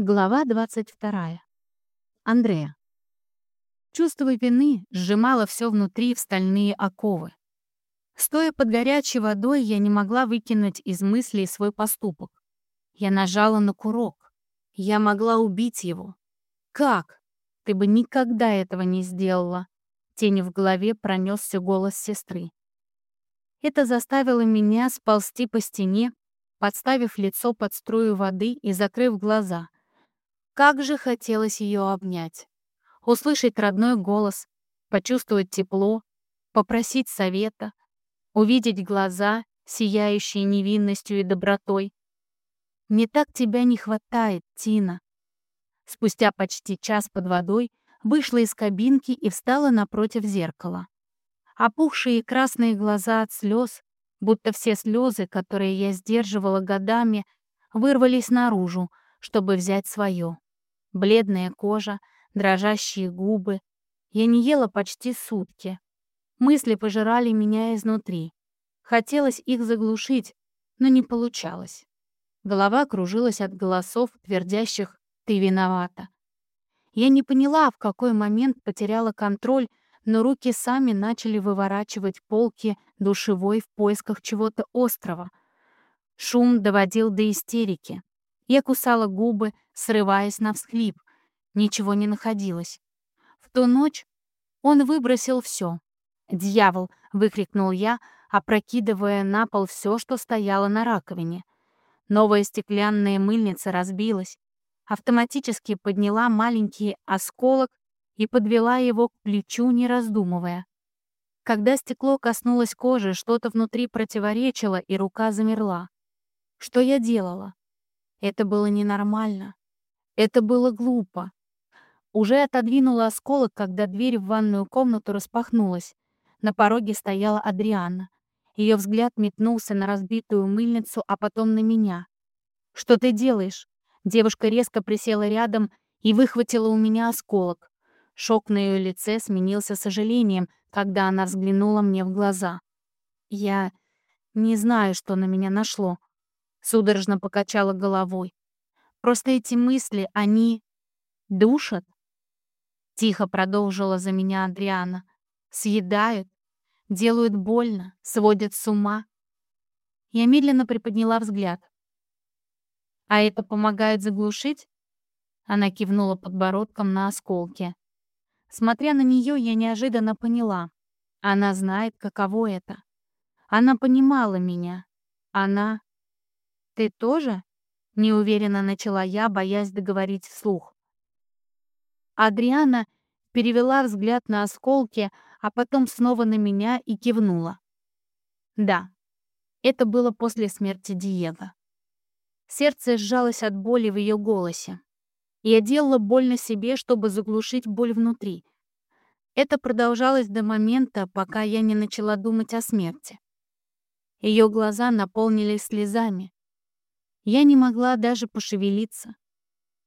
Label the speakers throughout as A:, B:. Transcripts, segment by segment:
A: Глава 22. Андрея. Чувство вины сжимало все внутри в стальные оковы. Стоя под горячей водой, я не могла выкинуть из мыслей свой поступок. Я нажала на курок. Я могла убить его. Как? Ты бы никогда этого не сделала. Тени в голове пронесся голос сестры. Это заставило меня сползти по стене, подставив лицо под струю воды и закрыв глаза — как же хотелось ее обнять. Услышать родной голос, почувствовать тепло, попросить совета, увидеть глаза, сияющие невинностью и добротой. «Мне так тебя не хватает, Тина». Спустя почти час под водой вышла из кабинки и встала напротив зеркала. Опухшие красные глаза от слез, будто все слезы, которые я сдерживала годами, вырвались наружу, чтобы взять свое бледная кожа, дрожащие губы. Я не ела почти сутки. Мысли пожирали меня изнутри. Хотелось их заглушить, но не получалось. Голова кружилась от голосов, твердящих «ты виновата». Я не поняла, в какой момент потеряла контроль, но руки сами начали выворачивать полки душевой в поисках чего-то острого. Шум доводил до истерики. Я кусала губы, срываясь на всхлип. Ничего не находилось. В ту ночь он выбросил все. «Дьявол!» — выкрикнул я, опрокидывая на пол все, что стояло на раковине. Новая стеклянная мыльница разбилась. Автоматически подняла маленький осколок и подвела его к плечу, не раздумывая. Когда стекло коснулось кожи, что-то внутри противоречило, и рука замерла. Что я делала? Это было ненормально. Это было глупо. Уже отодвинула осколок, когда дверь в ванную комнату распахнулась. На пороге стояла Адриана. Ее взгляд метнулся на разбитую мыльницу, а потом на меня. «Что ты делаешь?» Девушка резко присела рядом и выхватила у меня осколок. Шок на ее лице сменился сожалением, когда она взглянула мне в глаза. «Я не знаю, что на меня нашло», Судорожно покачала головой. Просто эти мысли, они душат. Тихо продолжила за меня Адриана. Съедают, делают больно, сводят с ума. Я медленно приподняла взгляд. «А это помогает заглушить?» Она кивнула подбородком на осколки. Смотря на нее, я неожиданно поняла. Она знает, каково это. Она понимала меня. Она «Ты тоже?» — неуверенно начала я, боясь договорить вслух. Адриана перевела взгляд на осколки, а потом снова на меня и кивнула. Да, это было после смерти Диего. Сердце сжалось от боли в ее голосе. Я делала больно себе, чтобы заглушить боль внутри. Это продолжалось до момента, пока я не начала думать о смерти. Ее глаза наполнились слезами. Я не могла даже пошевелиться.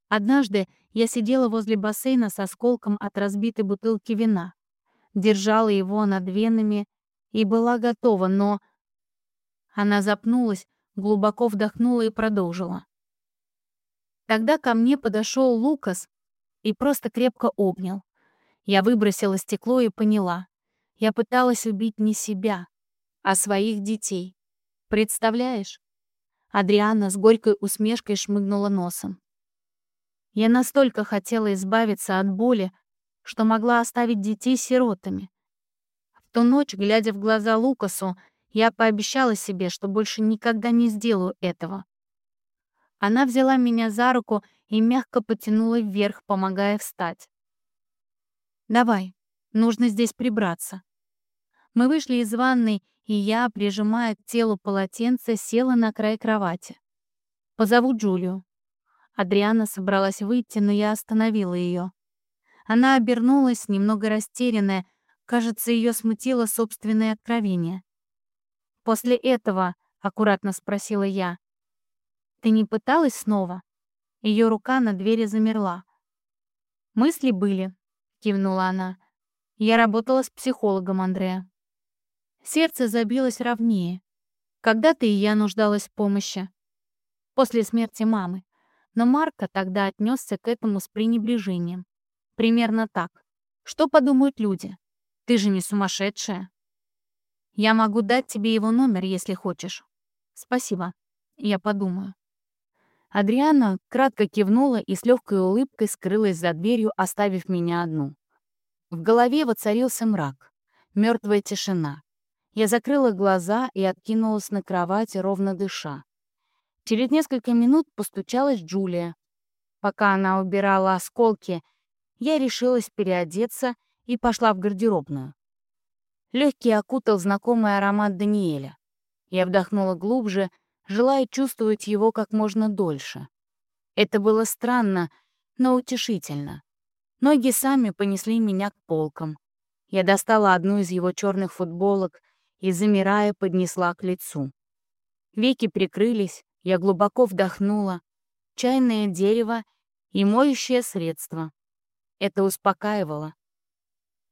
A: Однажды я сидела возле бассейна с осколком от разбитой бутылки вина, держала его над венами и была готова, но... Она запнулась, глубоко вдохнула и продолжила. Тогда ко мне подошел Лукас и просто крепко обнял. Я выбросила стекло и поняла. Я пыталась убить не себя, а своих детей. Представляешь? Адриана с горькой усмешкой шмыгнула носом. Я настолько хотела избавиться от боли, что могла оставить детей сиротами. В ту ночь, глядя в глаза Лукасу, я пообещала себе, что больше никогда не сделаю этого. Она взяла меня за руку и мягко потянула вверх, помогая встать. «Давай, нужно здесь прибраться». Мы вышли из ванной, и я, прижимая к телу полотенце, села на край кровати. «Позову Джулию». Адриана собралась выйти, но я остановила ее. Она обернулась, немного растерянная, кажется, ее смутило собственное откровение. «После этого», — аккуратно спросила я, — «ты не пыталась снова?» Ее рука на двери замерла. «Мысли были», — кивнула она. «Я работала с психологом, Андрея». Сердце забилось ровнее. Когда-то и я нуждалась в помощи. После смерти мамы. Но Марко тогда отнесся к этому с пренебрежением. Примерно так. Что подумают люди? Ты же не сумасшедшая. Я могу дать тебе его номер, если хочешь. Спасибо. Я подумаю. Адриана кратко кивнула и с легкой улыбкой скрылась за дверью, оставив меня одну. В голове воцарился мрак, мертвая тишина. Я закрыла глаза и откинулась на кровати, ровно дыша. Через несколько минут постучалась Джулия. Пока она убирала осколки, я решилась переодеться и пошла в гардеробную. Легкий окутал знакомый аромат Даниэля. Я вдохнула глубже, желая чувствовать его как можно дольше. Это было странно, но утешительно. Ноги сами понесли меня к полкам. Я достала одну из его черных футболок и, замирая, поднесла к лицу. Веки прикрылись, я глубоко вдохнула. Чайное дерево и моющее средство. Это успокаивало.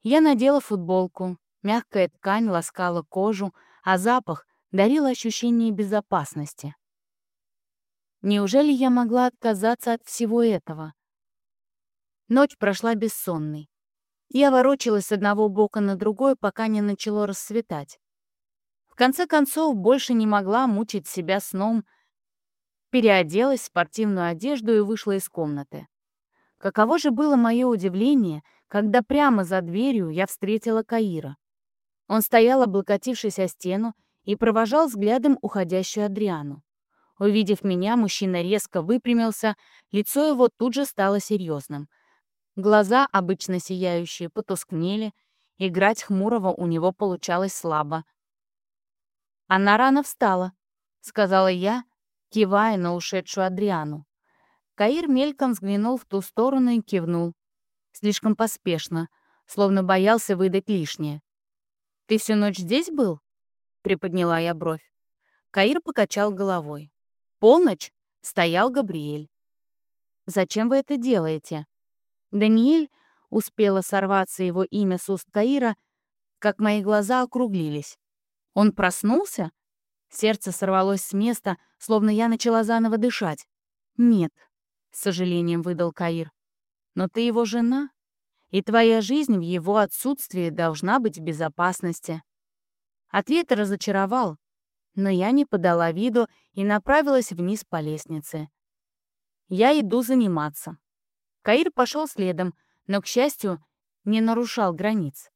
A: Я надела футболку. Мягкая ткань ласкала кожу, а запах дарил ощущение безопасности. Неужели я могла отказаться от всего этого? Ночь прошла бессонной. Я ворочалась с одного бока на другой, пока не начало рассветать. Конце концов, больше не могла мучить себя сном, переоделась в спортивную одежду и вышла из комнаты. Каково же было мое удивление, когда прямо за дверью я встретила Каира. Он стоял, облокотившись о стену, и провожал взглядом уходящую Адриану. Увидев меня, мужчина резко выпрямился, лицо его тут же стало серьезным. Глаза, обычно сияющие, потускнели, играть хмурого у него получалось слабо. «Она рано встала», — сказала я, кивая на ушедшую Адриану. Каир мельком взглянул в ту сторону и кивнул. Слишком поспешно, словно боялся выдать лишнее. «Ты всю ночь здесь был?» — приподняла я бровь. Каир покачал головой. «Полночь?» — стоял Габриэль. «Зачем вы это делаете?» Даниэль успела сорваться его имя с уст Каира, как мои глаза округлились. «Он проснулся?» Сердце сорвалось с места, словно я начала заново дышать. «Нет», — с сожалением выдал Каир. «Но ты его жена, и твоя жизнь в его отсутствии должна быть в безопасности». Ответ разочаровал, но я не подала виду и направилась вниз по лестнице. Я иду заниматься. Каир пошел следом, но, к счастью, не нарушал границ.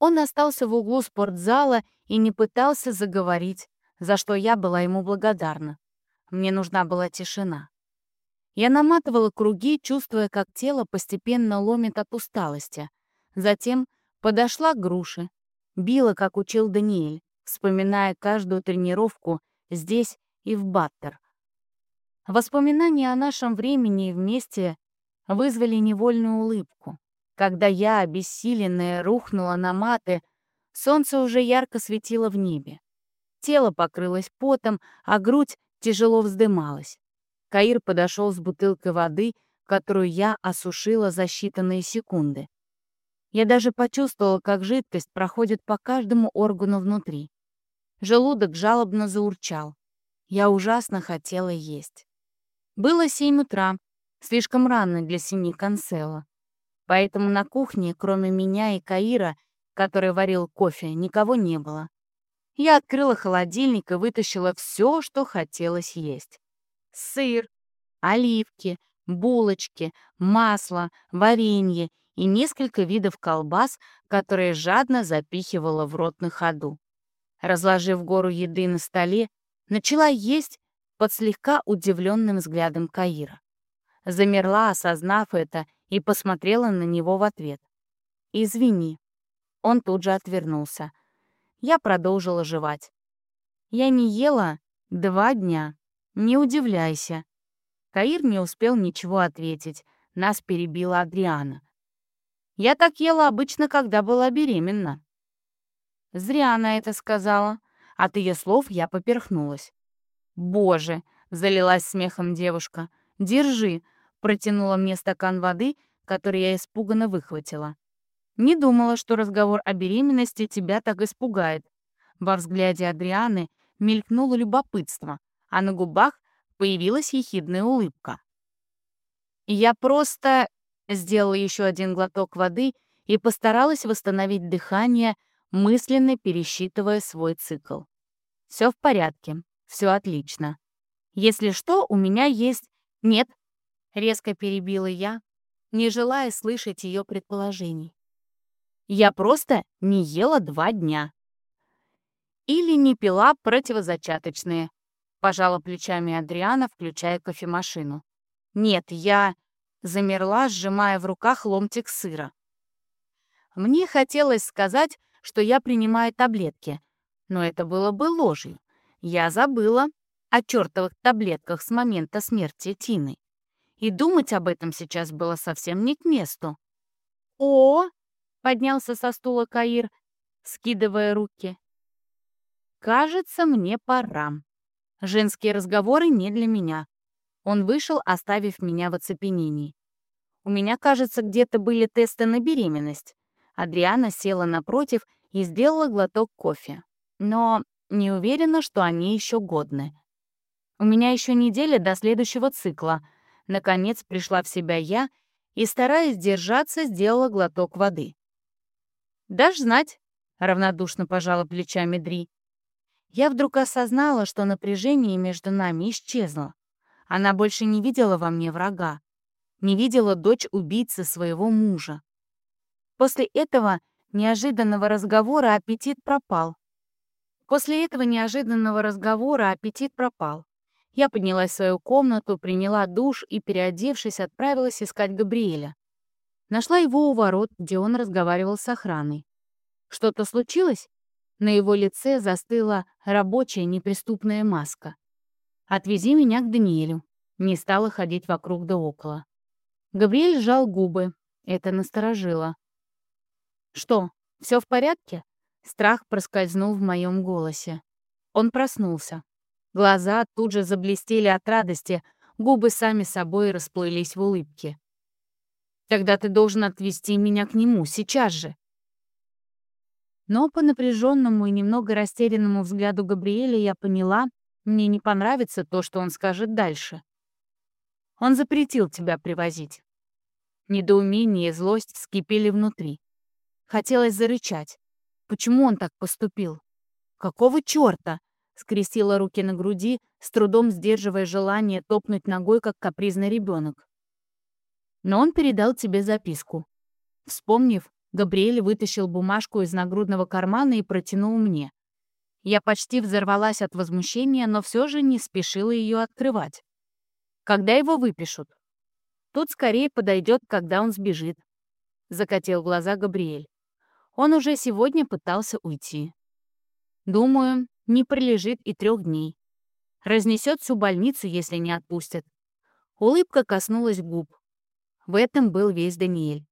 A: Он остался в углу спортзала и не пытался заговорить, за что я была ему благодарна. Мне нужна была тишина. Я наматывала круги, чувствуя, как тело постепенно ломит от усталости. Затем подошла к груше, Била, как учил Даниэль, вспоминая каждую тренировку здесь и в Баттер. Воспоминания о нашем времени вместе вызвали невольную улыбку. Когда я, обессиленная, рухнула на маты, солнце уже ярко светило в небе. Тело покрылось потом, а грудь тяжело вздымалась. Каир подошел с бутылкой воды, которую я осушила за считанные секунды. Я даже почувствовала, как жидкость проходит по каждому органу внутри. Желудок жалобно заурчал. Я ужасно хотела есть. Было семь утра, слишком рано для семьи Канцела. Поэтому на кухне, кроме меня и Каира, который варил кофе, никого не было. Я открыла холодильник и вытащила все, что хотелось есть. Сыр, оливки, булочки, масло, варенье и несколько видов колбас, которые жадно запихивала в рот на ходу. Разложив гору еды на столе, начала есть под слегка удивленным взглядом Каира. Замерла, осознав это, и посмотрела на него в ответ. «Извини». Он тут же отвернулся. Я продолжила жевать. «Я не ела два дня. Не удивляйся». Каир не успел ничего ответить. Нас перебила Адриана. Я так ела обычно, когда была беременна. Зря она это сказала. От ее слов я поперхнулась. «Боже!» — залилась смехом девушка. «Держи!» — протянула мне стакан воды, который я испуганно выхватила. «Не думала, что разговор о беременности тебя так испугает». Во взгляде Адрианы мелькнуло любопытство, а на губах появилась ехидная улыбка. Я просто сделала еще один глоток воды и постаралась восстановить дыхание, мысленно пересчитывая свой цикл. Все в порядке, все отлично. Если что, у меня есть... Нет, резко перебила я, не желая слышать ее предположений. Я просто не ела два дня. Или не пила противозачаточные. Пожала плечами Адриана, включая кофемашину. Нет, я замерла, сжимая в руках ломтик сыра. Мне хотелось сказать, что я принимаю таблетки, но это было бы ложью. Я забыла о чертовых таблетках с момента смерти Тины. И думать об этом сейчас было совсем не к месту. «О!» — поднялся со стула Каир, скидывая руки. «Кажется, мне пора. Женские разговоры не для меня». Он вышел, оставив меня в оцепенении. У меня, кажется, где-то были тесты на беременность. Адриана села напротив и сделала глоток кофе. Но не уверена, что они еще годны. У меня еще неделя до следующего цикла. Наконец пришла в себя я и, стараясь держаться, сделала глоток воды. «Дашь знать?» — равнодушно пожала плечами Дри. Я вдруг осознала, что напряжение между нами исчезло. Она больше не видела во мне врага, не видела дочь убийцы своего мужа. После этого неожиданного разговора аппетит пропал. После этого неожиданного разговора аппетит пропал. Я поднялась в свою комнату, приняла душ и, переодевшись, отправилась искать Габриэля. Нашла его у ворот, где он разговаривал с охраной. Что-то случилось? На его лице застыла рабочая неприступная маска. «Отвези меня к Даниэлю». Не стала ходить вокруг да около. Габриэль сжал губы. Это насторожило. «Что, все в порядке?» Страх проскользнул в моем голосе. Он проснулся. Глаза тут же заблестели от радости, губы сами собой расплылись в улыбке. «Тогда ты должен отвезти меня к нему, сейчас же!» Но по напряженному и немного растерянному взгляду Габриэля я поняла, мне не понравится то, что он скажет дальше. Он запретил тебя привозить. Недоумение и злость вскипели внутри. Хотелось зарычать. Почему он так поступил? Какого чёрта? Скрестила руки на груди, с трудом сдерживая желание топнуть ногой, как капризный ребенок. Но он передал тебе записку. Вспомнив, Габриэль вытащил бумажку из нагрудного кармана и протянул мне. Я почти взорвалась от возмущения, но все же не спешила ее открывать. Когда его выпишут? Тут скорее подойдет, когда он сбежит. Закатил глаза Габриэль. Он уже сегодня пытался уйти. Думаю, не пролежит и трех дней. Разнесет всю больницу, если не отпустят. Улыбка коснулась губ. В этом был весь Даниэль.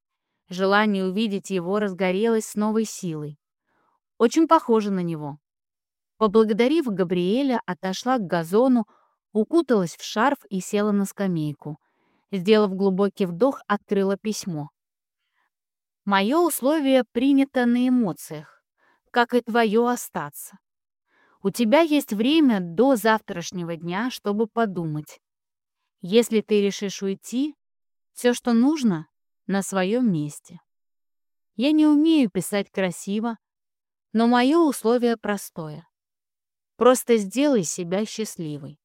A: Желание увидеть его разгорелось с новой силой. Очень похоже на него. Поблагодарив Габриэля, отошла к газону, укуталась в шарф и села на скамейку. Сделав глубокий вдох, открыла письмо. «Мое условие принято на эмоциях, как и твое остаться. У тебя есть время до завтрашнего дня, чтобы подумать. Если ты решишь уйти, все, что нужно, на своем месте. Я не умею писать красиво, но мое условие простое. Просто сделай себя счастливой,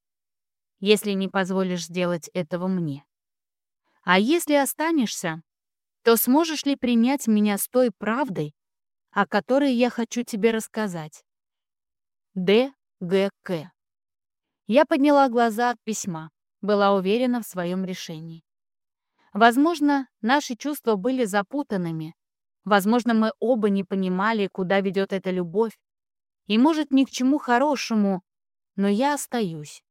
A: если не позволишь сделать этого мне. А если останешься, то сможешь ли принять меня с той правдой, о которой я хочу тебе рассказать? Д. Г. К. Я подняла глаза от письма, была уверена в своем решении. Возможно, наши чувства были запутанными. Возможно, мы оба не понимали, куда ведет эта любовь. И, может, ни к чему хорошему, но я остаюсь.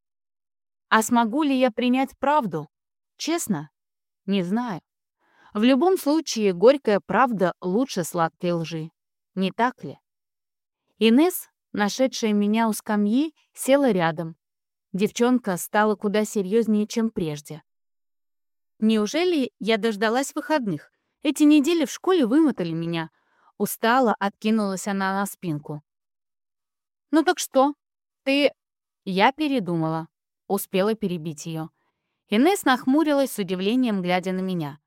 A: А смогу ли я принять правду? Честно? Не знаю. В любом случае, горькая правда лучше сладкой лжи. Не так ли? Инес, нашедшая меня у скамьи, села рядом. Девчонка стала куда серьезнее, чем прежде. Неужели я дождалась выходных? Эти недели в школе вымотали меня. Устала, откинулась она на спинку. «Ну так что? Ты...» Я передумала. успела перебить ее. Инесс нахмурилась с удивлением, глядя на меня.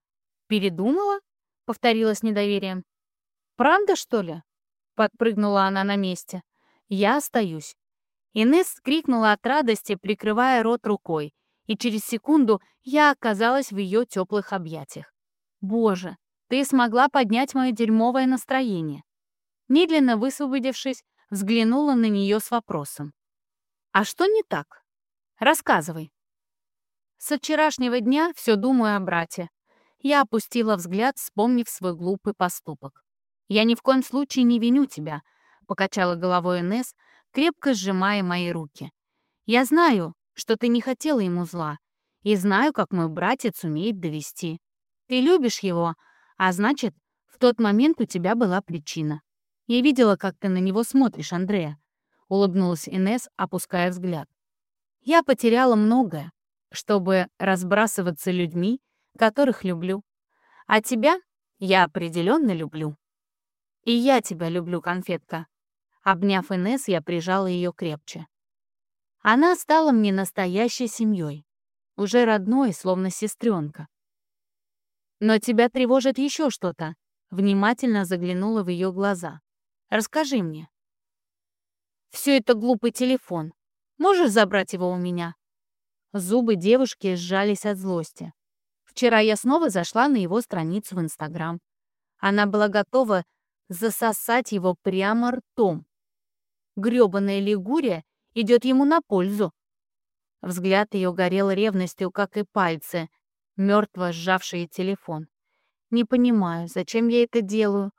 A: «Передумала?» — повторила с недоверием. «Правда, что ли?» — подпрыгнула она на месте. «Я остаюсь». Инесс крикнула от радости, прикрывая рот рукой, и через секунду я оказалась в ее теплых объятиях. «Боже, ты смогла поднять мое дерьмовое настроение». Медленно высвободившись, взглянула на нее с вопросом. «А что не так? Рассказывай». Со вчерашнего дня все думаю о брате. Я опустила взгляд, вспомнив свой глупый поступок. «Я ни в коем случае не виню тебя», — покачала головой Инесс, крепко сжимая мои руки. «Я знаю, что ты не хотела ему зла, и знаю, как мой братец умеет довести. Ты любишь его, а значит, в тот момент у тебя была причина. Я видела, как ты на него смотришь, Андрея», — улыбнулась Инесс, опуская взгляд. «Я потеряла многое, чтобы разбрасываться людьми, которых люблю. А тебя я определенно люблю. И я тебя люблю, конфетка. Обняв Инесс, я прижала ее крепче. Она стала мне настоящей семьей, уже родной, словно сестренка. Но тебя тревожит еще что-то. Внимательно заглянула в ее глаза. Расскажи мне. Все это глупый телефон. Можешь забрать его у меня? Зубы девушки сжались от злости. Вчера я снова зашла на его страницу в Инстаграм. Она была готова засосать его прямо ртом. Грёбаная лигурия идет ему на пользу. Взгляд ее горел ревностью, как и пальцы, мертво сжавшие телефон. Не понимаю, зачем я это делаю.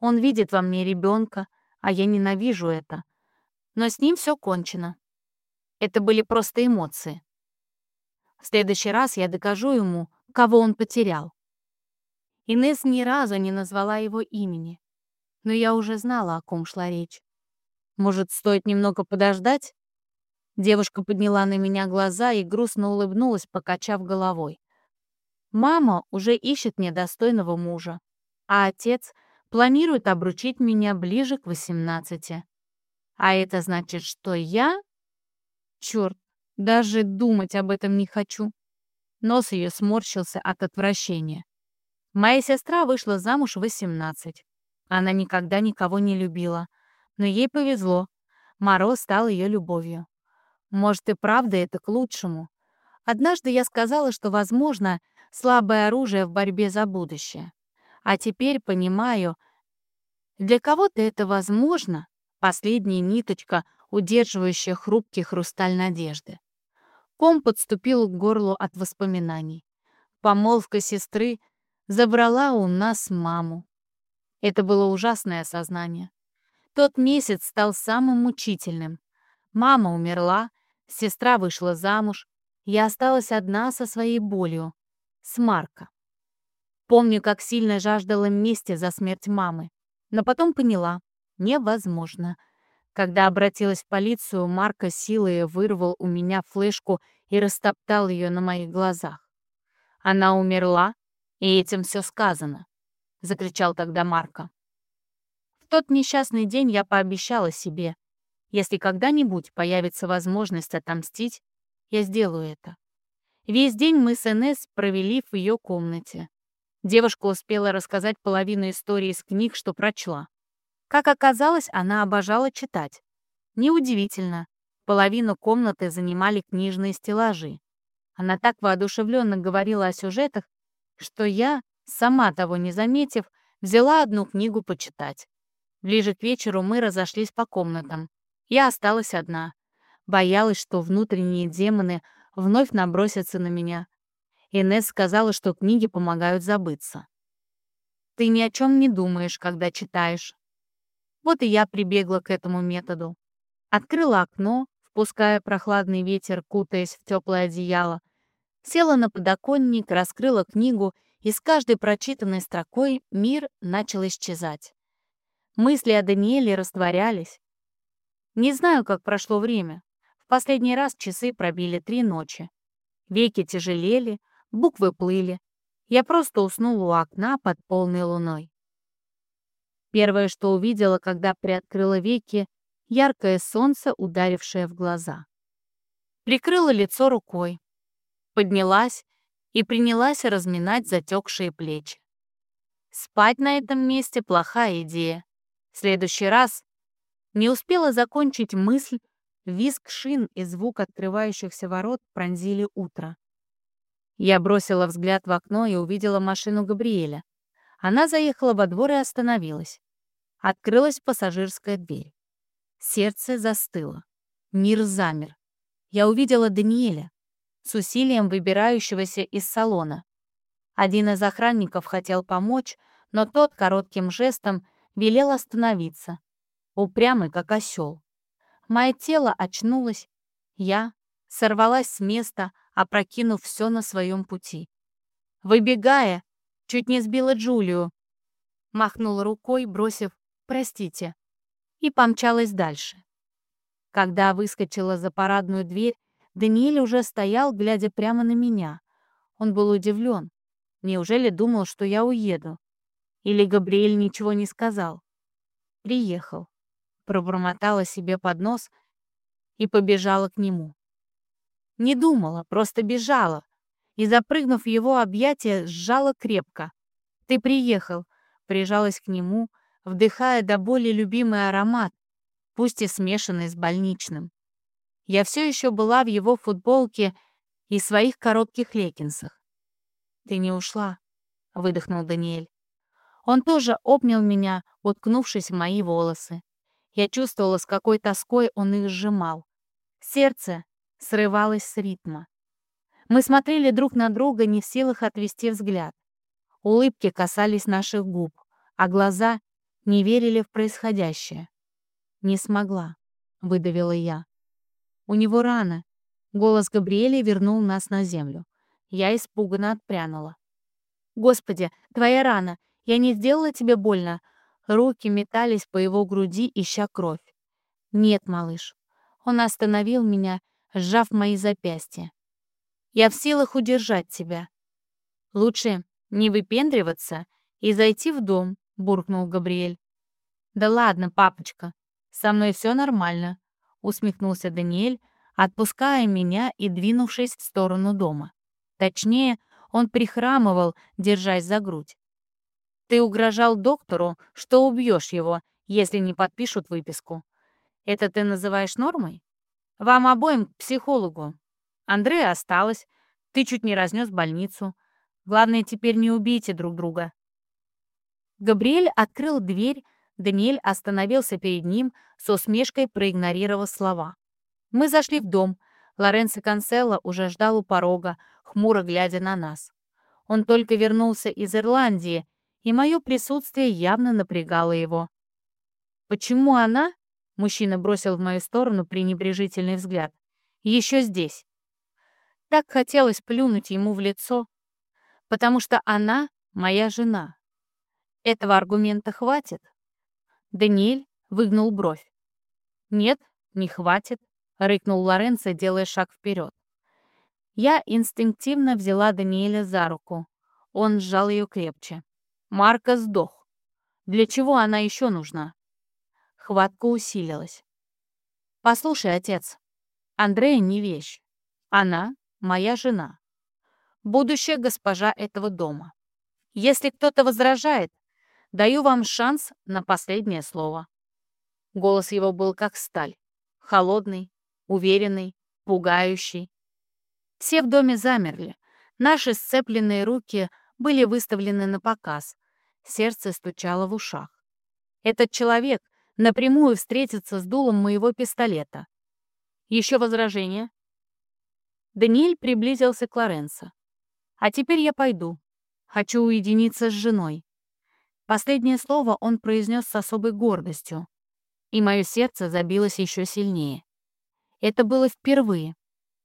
A: Он видит во мне ребенка, а я ненавижу это. Но с ним все кончено. Это были просто эмоции. В следующий раз я докажу ему, кого он потерял. Инесс ни разу не назвала его имени, но я уже знала, о ком шла речь. Может, стоит немного подождать? Девушка подняла на меня глаза и грустно улыбнулась, покачав головой. Мама уже ищет мне достойного мужа, а отец планирует обручить меня ближе к 18. А это значит, что я... Черт, даже думать об этом не хочу. Нос ее сморщился от отвращения. Моя сестра вышла замуж в 18. Она никогда никого не любила. Но ей повезло. Моро стал ее любовью. Может, и правда это к лучшему. Однажды я сказала, что, возможно, слабое оружие в борьбе за будущее. А теперь понимаю, для кого-то это возможно, последняя ниточка, удерживающая хрупкий хрусталь надежды. Ком подступил к горлу от воспоминаний. Помолвка сестры забрала у нас маму. Это было ужасное осознание. Тот месяц стал самым мучительным. Мама умерла, сестра вышла замуж, я осталась одна со своей болью, с Марко. Помню, как сильно жаждала мести за смерть мамы, но потом поняла — невозможно — когда обратилась в полицию, Марко силой вырвал у меня флешку и растоптал ее на моих глазах. «Она умерла, и этим все сказано», — закричал тогда Марко. В тот несчастный день я пообещала себе, если когда-нибудь появится возможность отомстить, я сделаю это. Весь день мы с Энесс провели в ее комнате. Девушка успела рассказать половину истории из книг, что прочла. Как оказалось, она обожала читать. Неудивительно, половину комнаты занимали книжные стеллажи. Она так воодушевленно говорила о сюжетах, что я, сама того не заметив, взяла одну книгу почитать. Ближе к вечеру мы разошлись по комнатам. Я осталась одна. Боялась, что внутренние демоны вновь набросятся на меня. Инесс сказала, что книги помогают забыться. «Ты ни о чем не думаешь, когда читаешь», вот и я прибегла к этому методу. Открыла окно, впуская прохладный ветер, кутаясь в теплое одеяло. Села на подоконник, раскрыла книгу, и с каждой прочитанной строкой мир начал исчезать. Мысли о Даниэле растворялись. Не знаю, как прошло время. В последний раз часы пробили три ночи. Веки тяжелели, буквы плыли. Я просто уснула у окна под полной луной. Первое, что увидела, когда приоткрыла веки, яркое солнце, ударившее в глаза. Прикрыла лицо рукой, поднялась и принялась разминать затекшие плечи. Спать на этом месте — плохая идея. Следующий раз не успела закончить мысль, визг шин и звук открывающихся ворот пронзили утро. Я бросила взгляд в окно и увидела машину Габриэля. Она заехала во двор и остановилась. Открылась пассажирская дверь. Сердце застыло. Мир замер. Я увидела Даниэля, с усилием выбирающегося из салона. Один из охранников хотел помочь, но тот коротким жестом велел остановиться, упрямый как осел. Мое тело очнулось, я сорвалась с места, опрокинув все на своем пути. Выбегая, чуть не сбила Джулию, махнула рукой, бросив «простите», и помчалась дальше. Когда выскочила за парадную дверь, Даниэль уже стоял, глядя прямо на меня. Он был удивлен. Неужели думал, что я уеду? Или Габриэль ничего не сказал? Приехал. Пробормотала себе под нос и побежала к нему. Не думала, просто бежала. И, запрыгнув в его объятия, сжала крепко. «Ты приехал», прижалась к нему, вдыхая до боли любимый аромат, пусть и смешанный с больничным. Я все еще была в его футболке и своих коротких леггинсах. «Ты не ушла», — выдохнул Даниэль. Он тоже обнял меня, уткнувшись в мои волосы. Я чувствовала, с какой тоской он их сжимал. Сердце срывалось с ритма. Мы смотрели друг на друга, не в силах отвести взгляд. Улыбки касались наших губ, а глаза не верили в происходящее. «Не смогла», — выдавила я. «У него рана». Голос Габриэля вернул нас на землю. Я испуганно отпрянула. «Господи, твоя рана! Я не сделала тебе больно?» Руки метались по его груди, ища кровь. «Нет, малыш». Он остановил меня, сжав мои запястья. «Я в силах удержать тебя. Лучше не выпендриваться и зайти в дом», — буркнул Габриэль. «Да ладно, папочка, со мной все нормально», — усмехнулся Даниэль, отпуская меня и двинувшись в сторону дома. Точнее, он прихрамывал, держась за грудь. «Ты угрожал доктору, что убьешь его, если не подпишут выписку. Это ты называешь нормой? Вам обоим к психологу. Андрея осталась, ты чуть не разнес больницу. Главное, теперь не убейте друг друга». Габриэль открыл дверь, Даниэль остановился перед ним, с усмешкой проигнорировав слова. Мы зашли в дом. Лоренцо Канцелло уже ждал у порога, хмуро глядя на нас. Он только вернулся из Ирландии, и мое присутствие явно напрягало его. «Почему она?» — мужчина бросил в мою сторону пренебрежительный взгляд. «Еще здесь». Так хотелось плюнуть ему в лицо, потому что она моя жена. Этого аргумента хватит? Даниэль выгнул бровь. «Нет, не хватит», — рыкнул Лоренцо, делая шаг вперед. Я инстинктивно взяла Даниэля за руку. Он сжал ее крепче. Марка сдох. Для чего она еще нужна? Хватка усилилась. «Послушай, отец, Андрея не вещь. Она — моя жена. Будущая госпожа этого дома. Если кто-то возражает, даю вам шанс на последнее слово». Голос его был как сталь. Холодный, уверенный, пугающий. Все в доме замерли. Наши сцепленные руки были выставлены на показ. Сердце стучало в ушах. Этот человек напрямую встретится с дулом моего пистолета. Еще возражение? Даниэль приблизился к Лоренцо. «А теперь я пойду. Хочу уединиться с женой». Последнее слово он произнес с особой гордостью, и мое сердце забилось еще сильнее. Это было впервые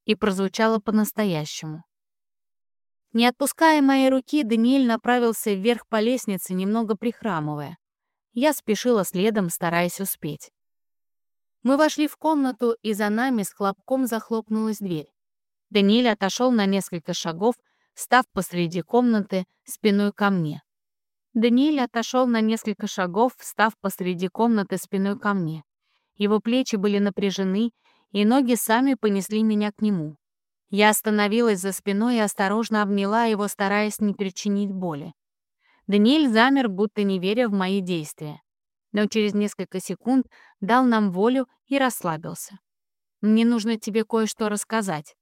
A: и прозвучало по-настоящему. Не отпуская моей руки, Даниэль направился вверх по лестнице, немного прихрамывая. Я спешила следом, стараясь успеть. Мы вошли в комнату, и за нами с хлопком захлопнулась дверь. Даниэль отошел на несколько шагов, став посреди комнаты спиной ко мне. Даниэль отошел на несколько шагов, встав посреди комнаты спиной ко мне. Его плечи были напряжены, и ноги сами понесли меня к нему. Я остановилась за спиной и осторожно обняла его, стараясь не причинить боли. Даниэль замер, будто не веря в мои действия. Но через несколько секунд дал нам волю и расслабился. «Мне нужно тебе кое-что рассказать».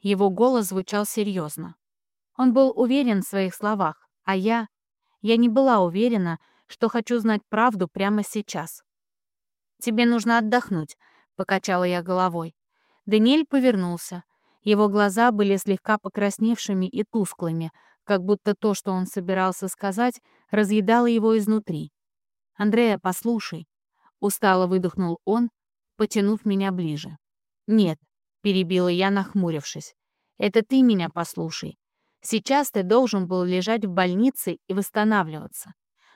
A: Его голос звучал серьезно. Он был уверен в своих словах, а я... Я не была уверена, что хочу знать правду прямо сейчас. «Тебе нужно отдохнуть», — покачала я головой. Даниэль повернулся. Его глаза были слегка покрасневшими и тусклыми, как будто то, что он собирался сказать, разъедало его изнутри. «Андрея, послушай», — устало выдохнул он, потянув меня ближе. «Нет», — перебила я, нахмурившись, — «это ты меня послушай. Сейчас ты должен был лежать в больнице и восстанавливаться.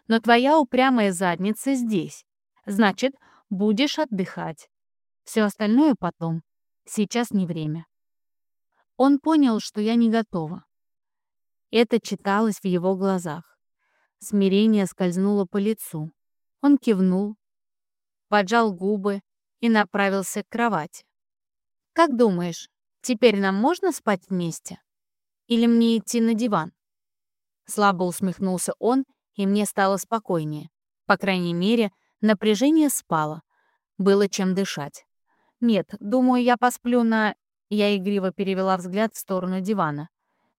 A: Но твоя упрямая задница здесь. Значит, будешь отдыхать. Все остальное потом. Сейчас не время. Он понял, что я не готова. Это читалось в его глазах. Смирение скользнуло по лицу. Он кивнул, поджал губы и направился к кровати. «Как думаешь, теперь нам можно спать вместе? Или мне идти на диван?» Слабо усмехнулся он, и мне стало спокойнее. По крайней мере, напряжение спало. Было чем дышать. «Нет, думаю, я посплю на...» Я игриво перевела взгляд в сторону дивана.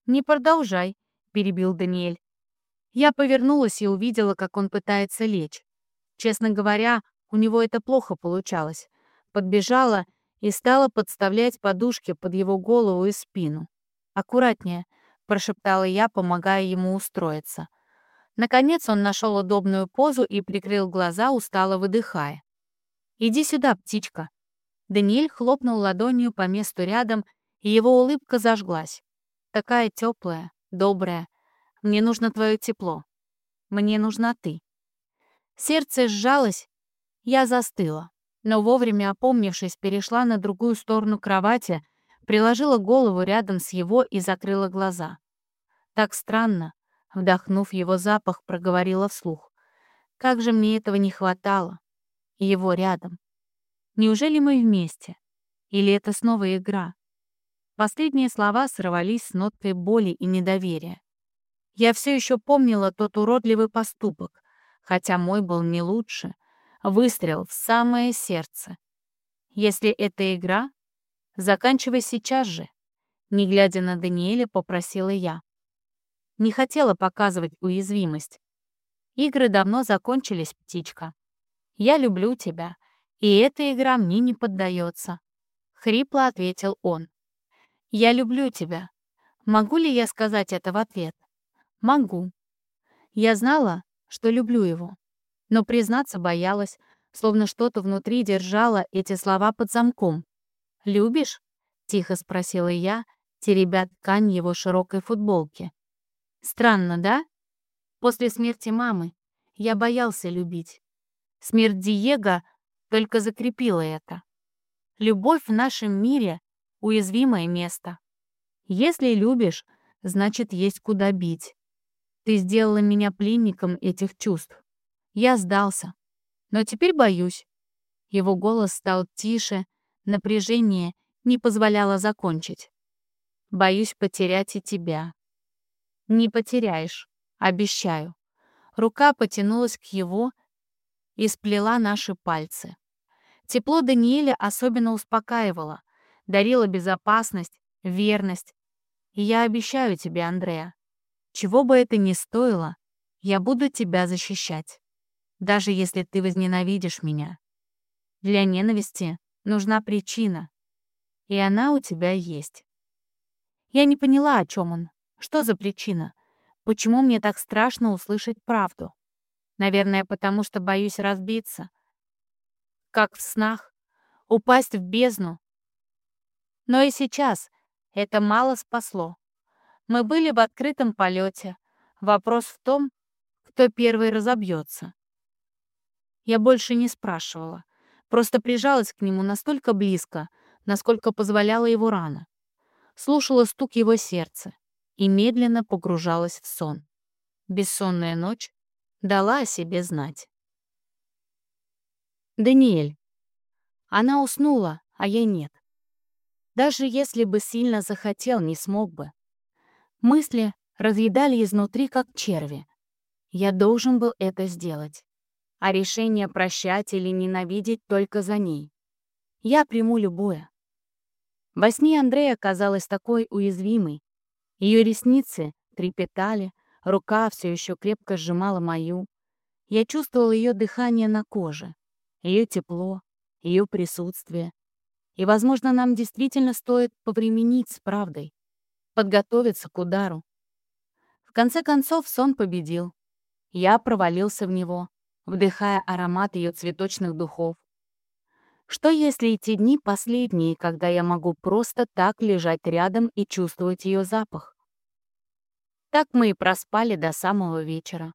A: «Не продолжай», — перебил Даниэль. Я повернулась и увидела, как он пытается лечь. Честно говоря, у него это плохо получалось. Подбежала и стала подставлять подушки под его голову и спину. «Аккуратнее», — прошептала я, помогая ему устроиться. Наконец он нашел удобную позу и прикрыл глаза, устало выдыхая. «Иди сюда, птичка», Даниэль хлопнул ладонью по месту рядом, и его улыбка зажглась. Такая теплая, добрая. Мне нужно твое тепло. Мне нужна ты. Сердце сжалось, я застыла, но вовремя опомнившись, перешла на другую сторону кровати, приложила голову рядом с его и закрыла глаза. Так странно, вдохнув его запах, проговорила вслух. Как же мне этого не хватало. Его рядом. Неужели мы вместе? Или это снова игра? Последние слова сорвались с ноткой боли и недоверия. Я все еще помнила тот уродливый поступок, хотя мой был не лучше. Выстрел в самое сердце. Если это игра, заканчивай сейчас же. Не глядя на Даниэля, попросила я. Не хотела показывать уязвимость. Игры давно закончились, птичка. Я люблю тебя, и эта игра мне не поддается. Хрипло ответил он. Я люблю тебя. Могу ли я сказать это в ответ? Могу. Я знала, что люблю его, но признаться боялась, словно что-то внутри держало эти слова под замком. «Любишь?» — тихо спросила я, теребя ткань его широкой футболки. «Странно, да? После смерти мамы я боялся любить. Смерть Диего только закрепила это. Любовь в нашем мире — уязвимое место. Если любишь, значит, есть куда бить. Ты сделала меня пленником этих чувств. Я сдался. Но теперь боюсь. Его голос стал тише, напряжение не позволяло закончить. Боюсь потерять и тебя. Не потеряешь, обещаю. Рука потянулась к его и сплела наши пальцы. Тепло Даниэля особенно успокаивало, дарило безопасность, верность. И я обещаю тебе, Андреа, чего бы это ни стоило, я буду тебя защищать, даже если ты возненавидишь меня. Для ненависти нужна причина, и она у тебя есть. Я не поняла, о чем он. Что за причина? Почему мне так страшно услышать правду? Наверное, потому что боюсь разбиться, как в снах, упасть в бездну. Но и сейчас это мало спасло. Мы были в открытом полете. Вопрос в том, кто первый разобьется. Я больше не спрашивала, просто прижалась к нему настолько близко, насколько позволяла его рана. Слушала стук его сердца и медленно погружалась в сон. Бессонная ночь дала о себе знать. Даниэль. Она уснула, а я нет. Даже если бы сильно захотел, не смог бы. Мысли разъедали изнутри, как черви. Я должен был это сделать. А решение прощать или ненавидеть только за ней. Я приму любое. Во сне Андрея казалась такой уязвимой. Ее ресницы трепетали, рука все еще крепко сжимала мою. Я чувствовал ее дыхание на коже, ее тепло, ее присутствие. И, возможно, нам действительно стоит повременить с правдой, подготовиться к удару. В конце концов сон победил. Я провалился в него, вдыхая аромат ее цветочных духов. Что если эти дни последние, когда я могу просто так лежать рядом и чувствовать ее запах? Так мы и проспали до самого вечера.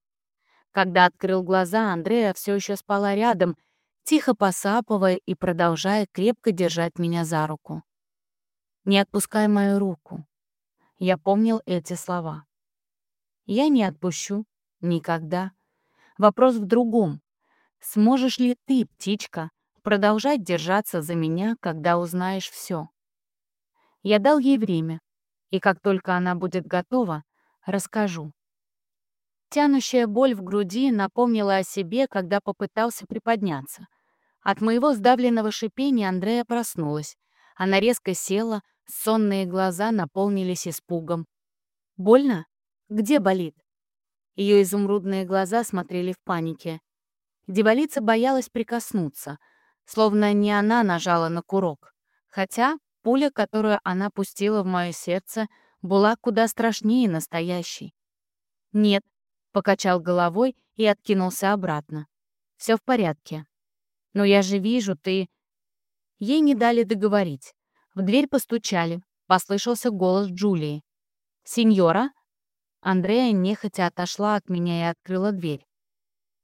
A: Когда открыл глаза, Андрея все еще спала рядом, тихо посапывая и продолжая крепко держать меня за руку. «Не отпускай мою руку». Я помнил эти слова. «Я не отпущу. Никогда. Вопрос в другом. Сможешь ли ты, птичка, продолжать держаться за меня, когда узнаешь все. Я дал ей время, и как только она будет готова, расскажу. Тянущая боль в груди напомнила о себе, когда попытался приподняться. От моего сдавленного шипения Андрея проснулась. Она резко села, сонные глаза наполнились испугом. «Больно? Где болит?» Ее изумрудные глаза смотрели в панике. Девалица боялась прикоснуться — словно не она нажала на курок. Хотя пуля, которую она пустила в мое сердце, была куда страшнее настоящей. «Нет», — покачал головой и откинулся обратно. «Все в порядке». «Но я же вижу, ты...» Ей не дали договорить. В дверь постучали. Послышался голос Джулии. «Сеньора?» Андрея нехотя отошла от меня и открыла дверь.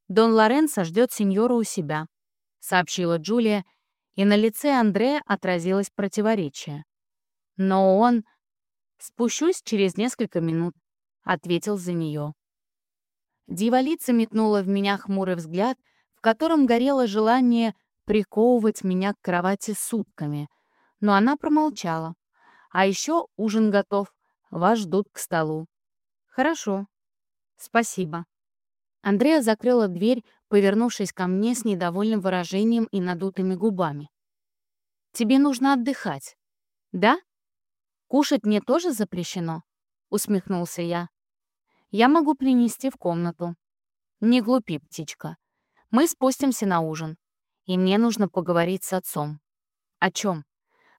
A: «Дон Лоренцо ждет сеньора у себя сообщила Джулия, и на лице Андрея отразилось противоречие. «Но он...» «Спущусь через несколько минут», — ответил за нее. Дьяволица метнула в меня хмурый взгляд, в котором горело желание приковывать меня к кровати сутками, но она промолчала. «А еще ужин готов, вас ждут к столу». «Хорошо. Спасибо». Андрея закрыла дверь, повернувшись ко мне с недовольным выражением и надутыми губами. «Тебе нужно отдыхать». «Да? Кушать мне тоже запрещено?» — усмехнулся я. «Я могу принести в комнату». «Не глупи, птичка. Мы спустимся на ужин, и мне нужно поговорить с отцом». «О чем?»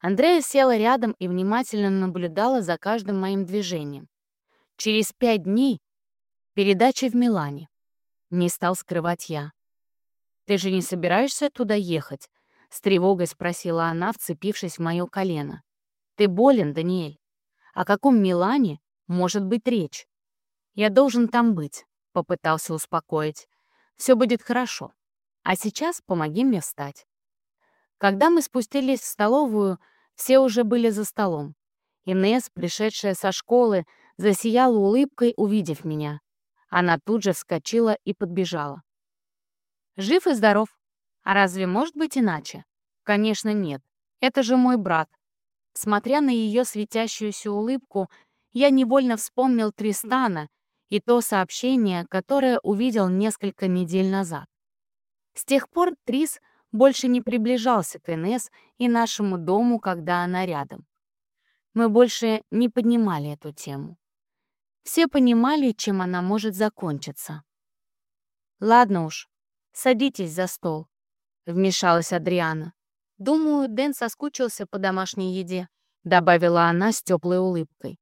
A: Андрея села рядом и внимательно наблюдала за каждым моим движением. «Через пять дней передача в Милане. Не стал скрывать я. «Ты же не собираешься туда ехать?» — с тревогой спросила она, вцепившись в мое колено. «Ты болен, Даниэль. О каком Милане может быть речь?» «Я должен там быть», — попытался успокоить. «Все будет хорошо. А сейчас помоги мне встать». Когда мы спустились в столовую, все уже были за столом. Инесс, пришедшая со школы, засияла улыбкой, увидев меня. Она тут же вскочила и подбежала. «Жив и здоров. А разве может быть иначе?» «Конечно, нет. Это же мой брат». Смотря на ее светящуюся улыбку, я невольно вспомнил Тристана и то сообщение, которое увидел несколько недель назад. С тех пор Трис больше не приближался к Энесс и нашему дому, когда она рядом. Мы больше не поднимали эту тему. Все понимали, чем она может закончиться. «Ладно уж, садитесь за стол», — вмешалась Адриана. «Думаю, Дэн соскучился по домашней еде», — добавила она с теплой улыбкой.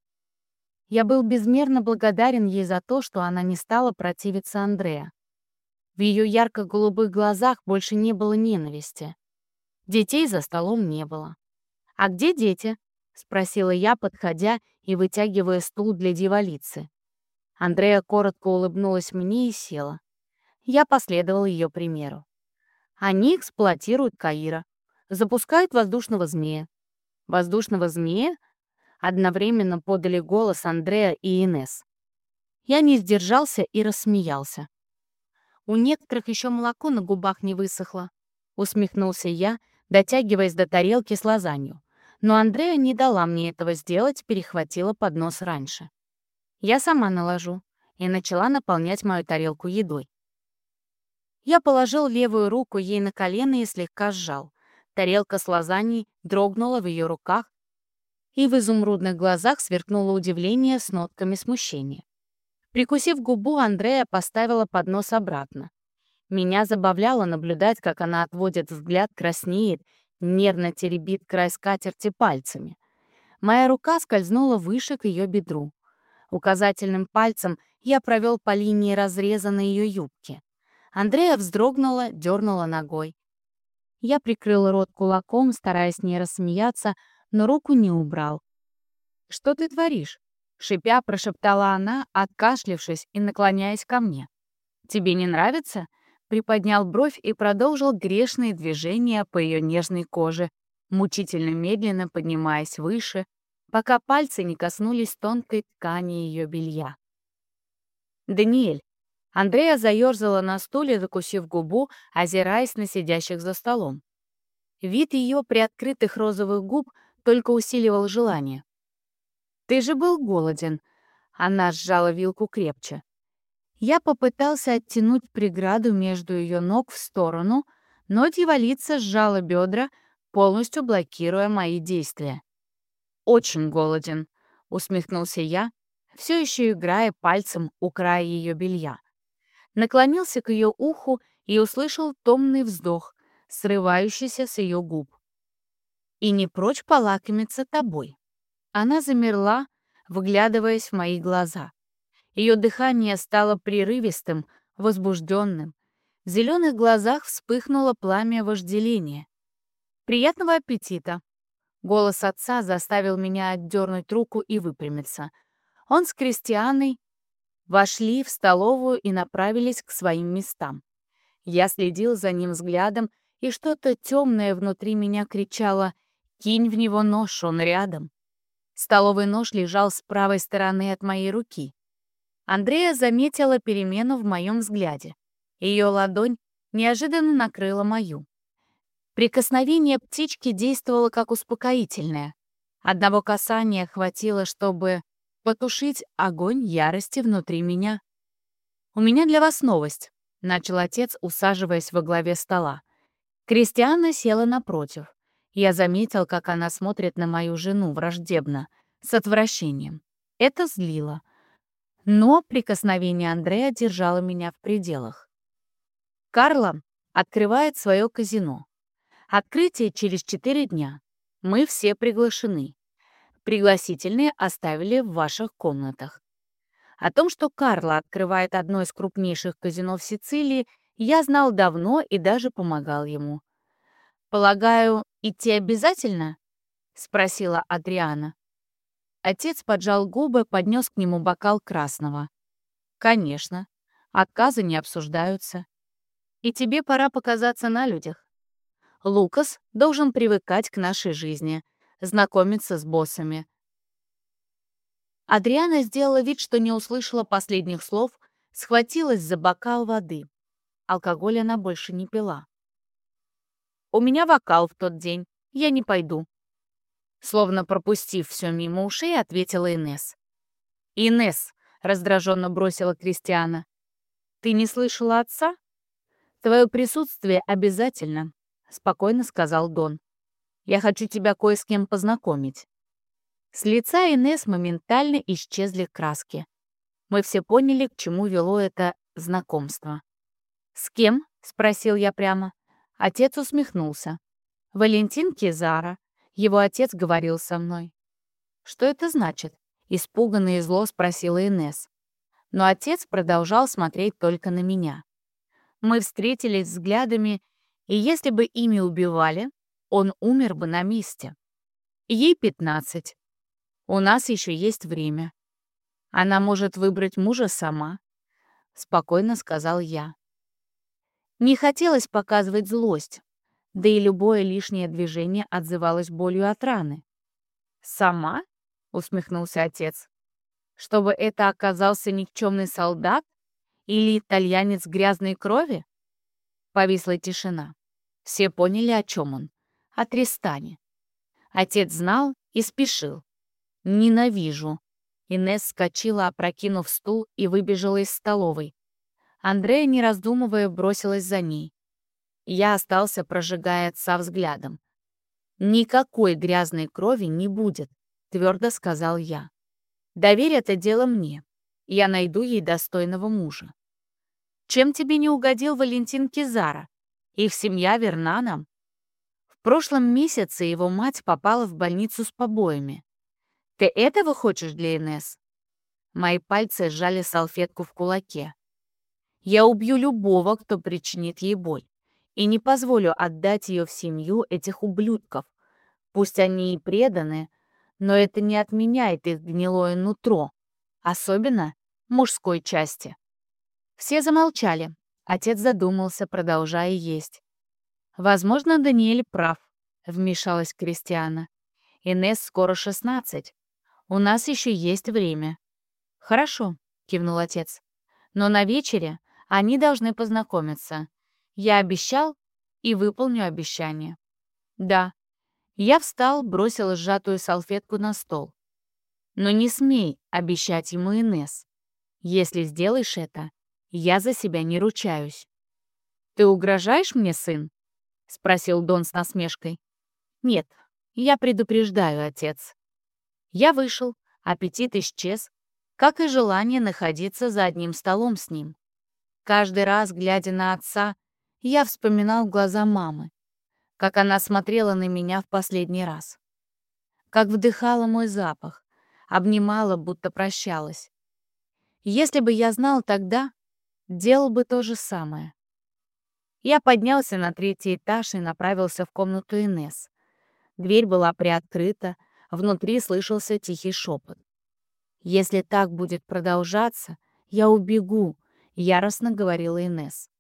A: Я был безмерно благодарен ей за то, что она не стала противиться Андрея. В ее ярко-голубых глазах больше не было ненависти. Детей за столом не было. «А где дети?» — спросила я, подходя и вытягивая стул для дьяволицы. Андрея коротко улыбнулась мне и села. Я последовал ее примеру. Они эксплуатируют Каира, запускают воздушного змея. Воздушного змея одновременно подали голос Андрея и Инес. Я не сдержался и рассмеялся. У некоторых еще молоко на губах не высохло, усмехнулся я, дотягиваясь до тарелки с лазанью. Но Андрея не дала мне этого сделать, перехватила поднос раньше. Я сама наложу и начала наполнять мою тарелку едой. Я положил левую руку ей на колено и слегка сжал. Тарелка с лазаньей дрогнула в ее руках, и в изумрудных глазах сверкнуло удивление с нотками смущения. Прикусив губу, Андрея поставила поднос обратно. Меня забавляло наблюдать, как она отводит взгляд, краснеет, нервно теребит край скатерти пальцами. Моя рука скользнула выше к ее бедру. Указательным пальцем я провел по линии разреза на ее юбке. Андрея вздрогнула, дернула ногой. Я прикрыл рот кулаком, стараясь не рассмеяться, но руку не убрал. «Что ты творишь?» — шипя прошептала она, откашлившись и наклоняясь ко мне. «Тебе не нравится?» приподнял бровь и продолжил грешные движения по ее нежной коже, мучительно медленно поднимаясь выше, пока пальцы не коснулись тонкой ткани ее белья. «Даниэль!» Андрея заерзала на стуле, закусив губу, озираясь на сидящих за столом. Вид ее приоткрытых розовых губ только усиливал желание. «Ты же был голоден!» Она сжала вилку крепче. Я попытался оттянуть преграду между ее ног в сторону, но дьяволица сжала бедра, полностью блокируя мои действия. «Очень голоден», — усмехнулся я, все еще играя пальцем у края ее белья. Наклонился к ее уху и услышал томный вздох, срывающийся с ее губ. «И не прочь полакомиться тобой». Она замерла, выглядываясь в мои глаза. Ее дыхание стало прерывистым, возбужденным. В зеленых глазах вспыхнуло пламя вожделения. «Приятного аппетита!» Голос отца заставил меня отдернуть руку и выпрямиться. Он с Кристианой вошли в столовую и направились к своим местам. Я следил за ним взглядом, и что-то темное внутри меня кричало «Кинь в него нож, он рядом». Столовый нож лежал с правой стороны от моей руки. Андрея заметила перемену в моем взгляде. Ее ладонь неожиданно накрыла мою. Прикосновение птички действовало как успокоительное. Одного касания хватило, чтобы потушить огонь ярости внутри меня. «У меня для вас новость», — начал отец, усаживаясь во главе стола. Кристиана села напротив. Я заметил, как она смотрит на мою жену враждебно, с отвращением. Это злило. Но прикосновение Андрея держало меня в пределах. Карла открывает свое казино. Открытие через 4 дня. Мы все приглашены. Пригласительные оставили в ваших комнатах. О том, что Карла открывает одно из крупнейших казино в Сицилии, я знал давно и даже помогал ему. «Полагаю, идти обязательно?» — спросила Адриана. Отец поджал губы, поднес к нему бокал красного. «Конечно. Отказы не обсуждаются. И тебе пора показаться на людях. Лукас должен привыкать к нашей жизни, знакомиться с боссами». Адриана сделала вид, что не услышала последних слов, схватилась за бокал воды. Алкоголь она больше не пила. «У меня вокал в тот день. Я не пойду», Словно пропустив все мимо ушей, ответила Инес. «Инес», — раздраженно бросила Кристиана, — «ты не слышала отца?» «Твое присутствие обязательно», — спокойно сказал Дон. «Я хочу тебя кое с кем познакомить». С лица Инес моментально исчезли краски. Мы все поняли, к чему вело это знакомство. «С кем?» — спросил я прямо. Отец усмехнулся. «Валентин Кизара, его отец говорил со мной. «Что это значит?» — испуганно и зло спросила Инес. Но отец продолжал смотреть только на меня. Мы встретились взглядами, и если бы ими убивали, он умер бы на месте. Ей пятнадцать. У нас еще есть время. Она может выбрать мужа сама, — спокойно сказал я. Не хотелось показывать злость, да и любое лишнее движение отзывалось болью от раны. «Сама?» — усмехнулся отец. «Чтобы это оказался никчемный солдат или итальянец грязной крови?» Повисла тишина. Все поняли, о чем он. О Тристане. Отец знал и спешил. «Ненавижу». Инесс скочила, опрокинув стул, и выбежала из столовой. Андрея, не раздумывая, бросилась за ней. Я остался, прожигая отца взглядом. «Никакой грязной крови не будет», — твердо сказал я. «Доверь это дело мне. Я найду ей достойного мужа». «Чем тебе не угодил Валентин Кизара? Их семья верна нам?» Прошлом месяце его мать попала в больницу с побоями. «Ты этого хочешь для Инесс?» Мои пальцы сжали салфетку в кулаке. «Я убью любого, кто причинит ей боль и не позволю отдать ее в семью этих ублюдков. Пусть они и преданы, но это не отменяет их гнилое нутро, особенно мужской части. Все замолчали. Отец задумался, продолжая есть. «Возможно, Даниэль прав», — вмешалась Кристиана. «Инесс скоро шестнадцать. У нас еще есть время». «Хорошо», — кивнул отец. «Но на вечере они должны познакомиться. Я обещал и выполню обещание. Да. Я встал, бросил сжатую салфетку на стол. Но не смей обещать ему Инес. Если сделаешь это, я за себя не ручаюсь. «Ты угрожаешь мне, сын?» — спросил Дон с насмешкой. «Нет, я предупреждаю, отец». Я вышел, аппетит исчез, как и желание находиться за одним столом с ним. Каждый раз, глядя на отца, я вспоминал глаза мамы, как она смотрела на меня в последний раз, как вдыхала мой запах, обнимала, будто прощалась. Если бы я знал тогда, делал бы то же самое. Я поднялся на третий этаж и направился в комнату Инес. Дверь была приоткрыта, внутри слышался тихий шепот. «Если так будет продолжаться, я убегу», — яростно говорила Инес.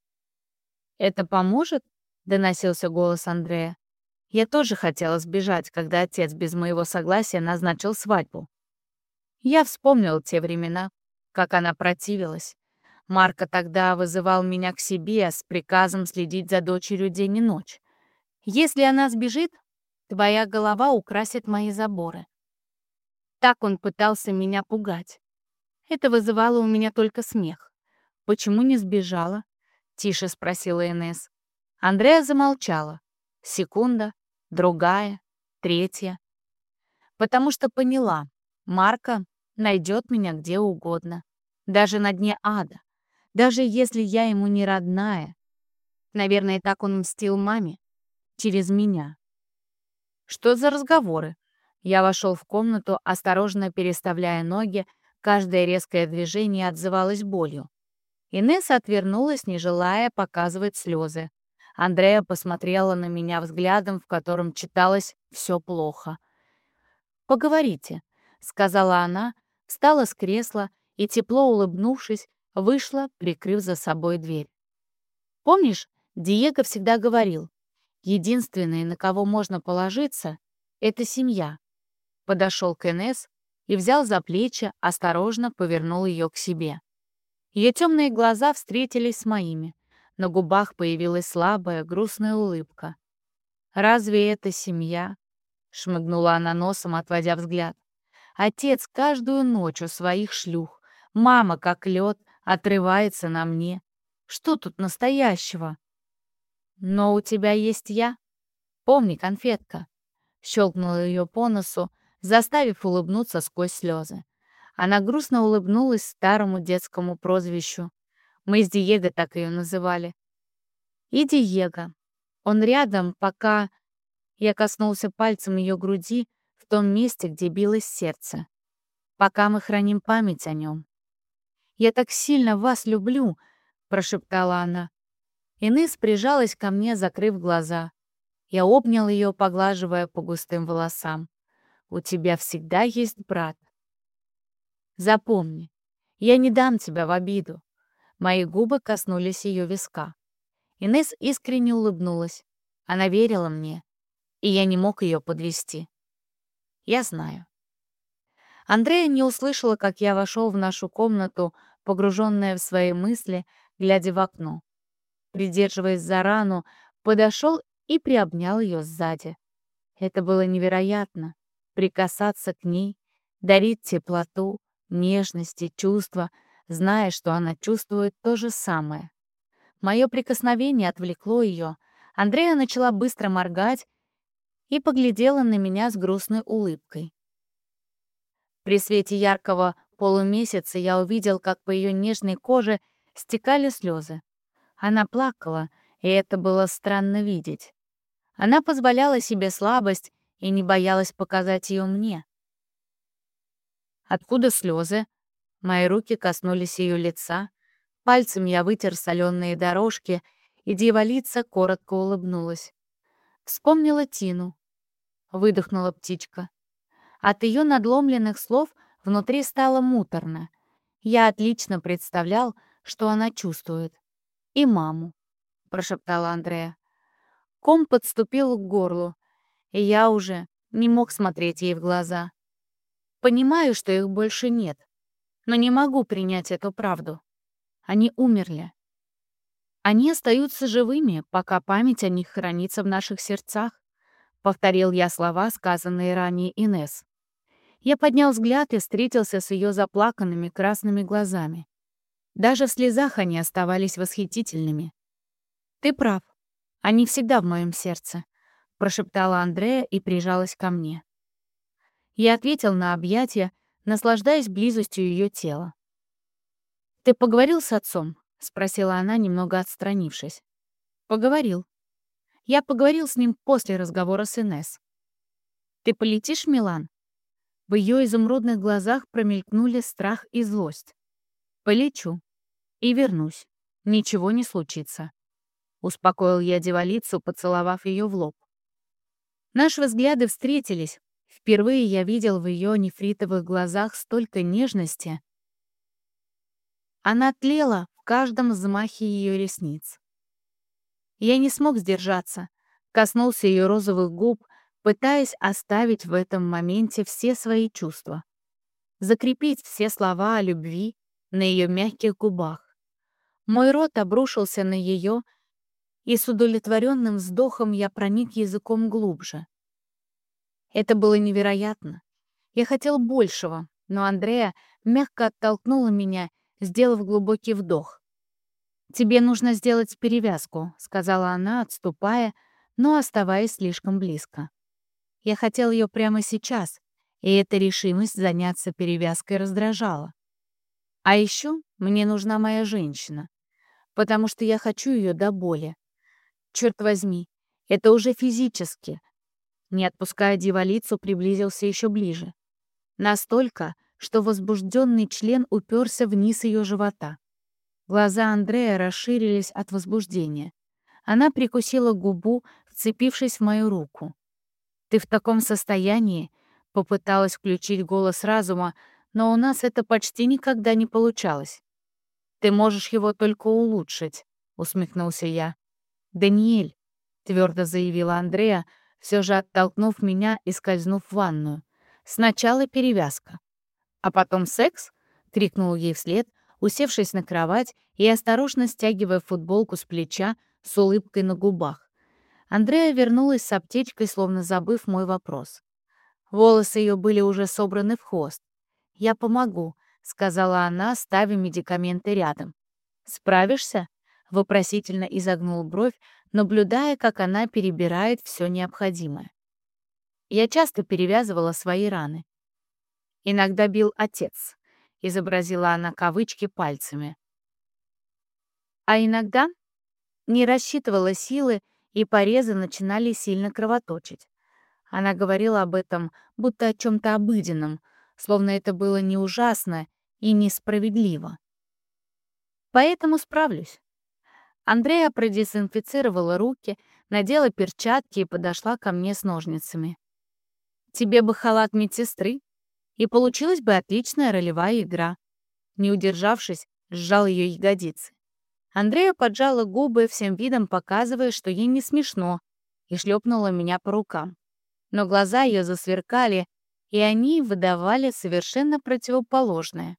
A: «Это поможет?» — доносился голос Андрея. «Я тоже хотела сбежать, когда отец без моего согласия назначил свадьбу. Я вспомнил те времена, как она противилась. Марко тогда вызывал меня к себе с приказом следить за дочерью день и ночь. Если она сбежит, твоя голова украсит мои заборы. Так он пытался меня пугать. Это вызывало у меня только смех. Почему не сбежала? — тише спросила Инесс. Андреа замолчала. Секунда, другая, третья. Потому что поняла, Марка найдет меня где угодно, даже на дне ада, даже если я ему не родная. Наверное, так он мстил маме, через меня. Что за разговоры? Я вошел в комнату, осторожно переставляя ноги, каждое резкое движение отзывалось болью. Инесса отвернулась, не желая показывать слезы. Андрея посмотрела на меня взглядом, в котором читалось «все плохо». «Поговорите», — сказала она, встала с кресла и, тепло улыбнувшись, вышла, прикрыв за собой дверь. «Помнишь, Диего всегда говорил, единственное, на кого можно положиться, — это семья». Подошел к Энесс и взял за плечи, осторожно повернул ее к себе. Ее темные глаза встретились с моими. На губах появилась слабая, грустная улыбка. «Разве это семья?» — шмыгнула она носом, отводя взгляд. «Отец каждую ночь у своих шлюх. Мама, как лед, отрывается на мне. Что тут настоящего?» «Но у тебя есть я. Помни, конфетка». Щелкнула ее по носу, заставив улыбнуться сквозь слезы. Она грустно улыбнулась старому детскому прозвищу. Мы с Диего так ее называли. И Диего. Он рядом, пока... Я коснулся пальцем ее груди в том месте, где билось сердце. Пока мы храним память о нем. «Я так сильно вас люблю», — прошептала она. Инесс прижалась ко мне, закрыв глаза. Я обнял ее, поглаживая по густым волосам. «У тебя всегда есть брат. Запомни, я не дам тебя в обиду. Мои губы коснулись ее виска. Инес искренне улыбнулась. Она верила мне, и я не мог ее подвести. Я знаю. Андрея не услышала, как я вошел в нашу комнату, погруженная в свои мысли, глядя в окно. Придерживаясь за рану, подошел и приобнял ее сзади. Это было невероятно. Прикасаться к ней, дарить теплоту, нежность и чувства, зная, что она чувствует то же самое. Мое прикосновение отвлекло ее. Андрея начала быстро моргать и поглядела на меня с грустной улыбкой. При свете яркого полумесяца я увидел, как по ее нежной коже стекали слезы. Она плакала, и это было странно видеть. Она позволяла себе слабость и не боялась показать ее мне. Откуда слезы? Мои руки коснулись ее лица. Пальцем я вытер соленые дорожки, и дьяволица коротко улыбнулась. Вспомнила Тину. Выдохнула птичка. От ее надломленных слов внутри стало муторно. Я отлично представлял, что она чувствует. «И маму», — прошептала Андрея. Ком подступил к горлу, и я уже не мог смотреть ей в глаза. Понимаю, что их больше нет, но не могу принять эту правду. Они умерли. Они остаются живыми, пока память о них хранится в наших сердцах, повторил я слова, сказанные ранее Инес. Я поднял взгляд и встретился с ее заплаканными красными глазами. Даже в слезах они оставались восхитительными. «Ты прав. Они всегда в моем сердце», — прошептала Андрея и прижалась ко мне. Я ответил на объятия, наслаждаясь близостью ее тела. «Ты поговорил с отцом?» — спросила она, немного отстранившись. «Поговорил. Я поговорил с ним после разговора с Инесс. Ты полетишь в Милан?» В ее изумрудных глазах промелькнули страх и злость. «Полечу. И вернусь. Ничего не случится», — успокоил я девалицу, поцеловав ее в лоб. Наши взгляды встретились. Впервые я видел в ее нефритовых глазах столько нежности. Она тлела в каждом взмахе ее ресниц. Я не смог сдержаться, коснулся ее розовых губ, пытаясь оставить в этом моменте все свои чувства, закрепить все слова о любви на ее мягких губах. Мой рот обрушился на ее, и с удовлетворенным вздохом я проник языком глубже. Это было невероятно. Я хотел большего, но Андрея мягко оттолкнула меня, сделав глубокий вдох. «Тебе нужно сделать перевязку», — сказала она, отступая, но оставаясь слишком близко. Я хотел ее прямо сейчас, и эта решимость заняться перевязкой раздражала. А еще мне нужна моя женщина, потому что я хочу ее до боли. Черт возьми, это уже физически. Не отпуская дьяволицу, приблизился еще ближе. Настолько, что возбужденный член уперся вниз ее живота. Глаза Андрея расширились от возбуждения. Она прикусила губу, вцепившись в мою руку. «Ты в таком состоянии?» Попыталась включить голос разума, но у нас это почти никогда не получалось. «Ты можешь его только улучшить», — усмехнулся я. «Даниэль», — твердо заявила Андрея, все же оттолкнув меня и скользнув в ванную. «Сначала перевязка». «А потом секс?» — крикнул ей вслед, усевшись на кровать и осторожно стягивая футболку с плеча с улыбкой на губах. Андрея вернулась с аптечкой, словно забыв мой вопрос. Волосы ее были уже собраны в хвост. «Я помогу», — сказала она, ставя медикаменты рядом. «Справишься?» — вопросительно изогнул бровь, наблюдая, как она перебирает все необходимое. Я часто перевязывала свои раны. «Иногда бил отец», — изобразила она кавычки пальцами. А иногда не рассчитывала силы и порезы начинали сильно кровоточить. Она говорила об этом, будто о чем-то обыденном, словно это было не ужасно и несправедливо. Поэтому справлюсь. Андрея продезинфицировала руки, надела перчатки и подошла ко мне с ножницами. «Тебе бы халат медсестры, и получилась бы отличная ролевая игра». Не удержавшись, сжал ее ягодицы. Андрея поджала губы, всем видом показывая, что ей не смешно, и шлепнула меня по рукам. Но глаза ее засверкали, и они выдавали совершенно противоположное.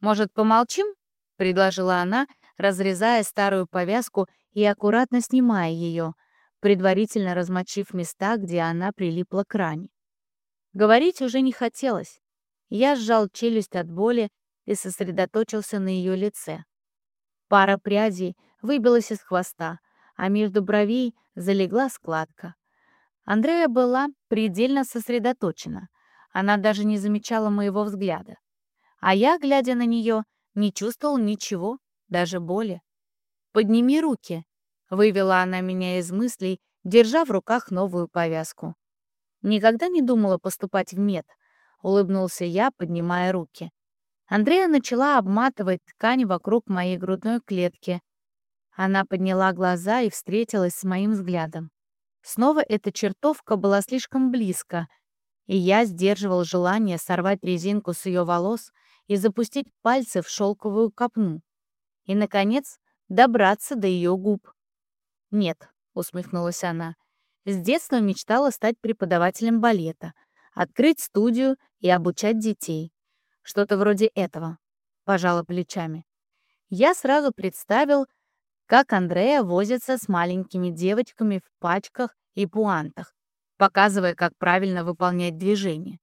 A: «Может, помолчим?» — предложила она, разрезая старую повязку и аккуратно снимая ее, предварительно размочив места, где она прилипла к ране. Говорить уже не хотелось. Я сжал челюсть от боли и сосредоточился на ее лице. Пара прядей выбилась из хвоста, а между бровей залегла складка. Андрея была предельно сосредоточена. Она даже не замечала моего взгляда. А я, глядя на нее, не чувствовал ничего, даже боли. «Подними руки», — вывела она меня из мыслей, держа в руках новую повязку. «Никогда не думала поступать в мед», — улыбнулся я, поднимая руки. Андрея начала обматывать ткань вокруг моей грудной клетки. Она подняла глаза и встретилась с моим взглядом. Снова эта чертовка была слишком близко, и я сдерживал желание сорвать резинку с ее волос и запустить пальцы в шелковую копну. И, наконец, добраться до ее губ. «Нет», — усмехнулась она, — «с детства мечтала стать преподавателем балета, открыть студию и обучать детей. Что-то вроде этого», — пожала плечами. Я сразу представил, как Андрея возится с маленькими девочками в пачках и пуантах, показывая, как правильно выполнять движение.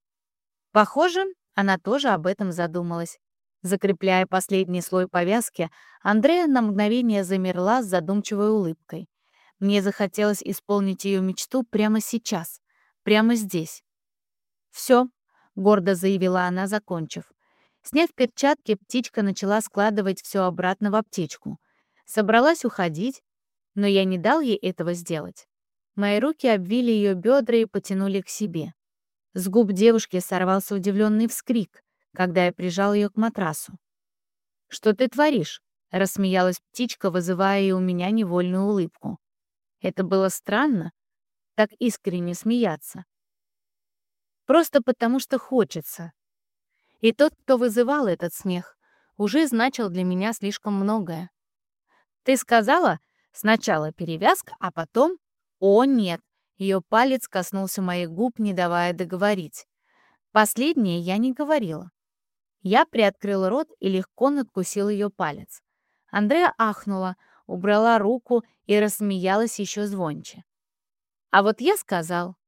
A: Похоже, она тоже об этом задумалась. Закрепляя последний слой повязки, Андрея на мгновение замерла с задумчивой улыбкой. Мне захотелось исполнить ее мечту прямо сейчас, прямо здесь. «Все», — гордо заявила она, закончив. Сняв перчатки, птичка начала складывать все обратно в аптечку. Собралась уходить, но я не дал ей этого сделать. Мои руки обвили ее бедра и потянули к себе. С губ девушки сорвался удивленный вскрик, когда я прижал ее к матрасу. «Что ты творишь?» — рассмеялась птичка, вызывая у меня невольную улыбку. Это было странно, так искренне смеяться. Просто потому, что хочется. И тот, кто вызывал этот смех, уже значил для меня слишком многое. Ты сказала сначала перевязка, а потом... О, нет! Ее палец коснулся моих губ, не давая договорить. Последнее я не говорила. Я приоткрыл рот и легко надкусил ее палец. Андрея ахнула, убрала руку и рассмеялась еще звонче. «А вот я сказал,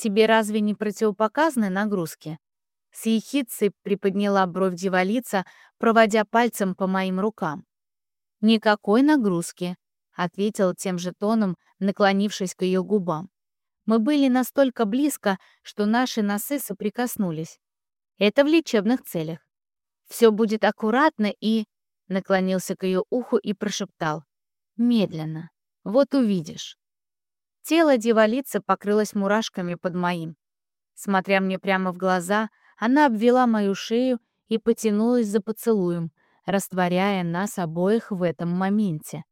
A: тебе разве не противопоказаны нагрузки?» С ехидцей приподняла бровь дьяволица, проводя пальцем по моим рукам. «Никакой нагрузки», — ответил тем же тоном, наклонившись к ее губам. Мы были настолько близко, что наши носы соприкоснулись. Это в лечебных целях. Все будет аккуратно и...» Наклонился к ее уху и прошептал. «Медленно. Вот увидишь». Тело дьяволицы покрылось мурашками под моим. Смотря мне прямо в глаза, она обвела мою шею и потянулась за поцелуем, растворяя нас обоих в этом моменте.